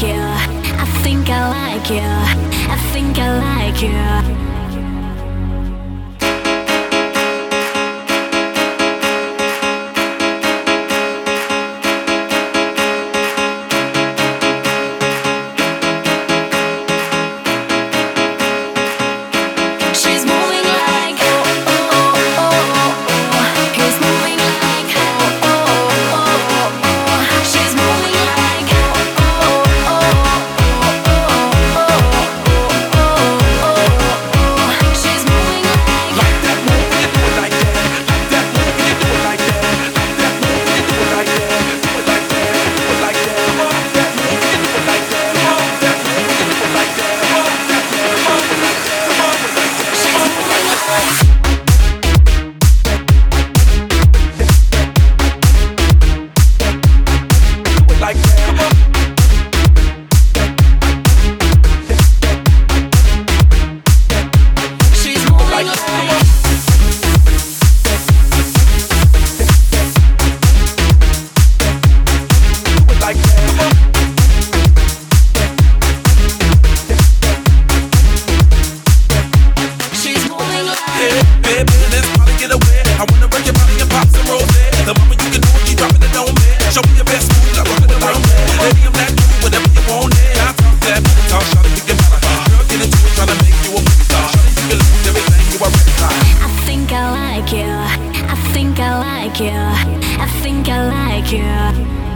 like you. I think I like you. I think I like you. care.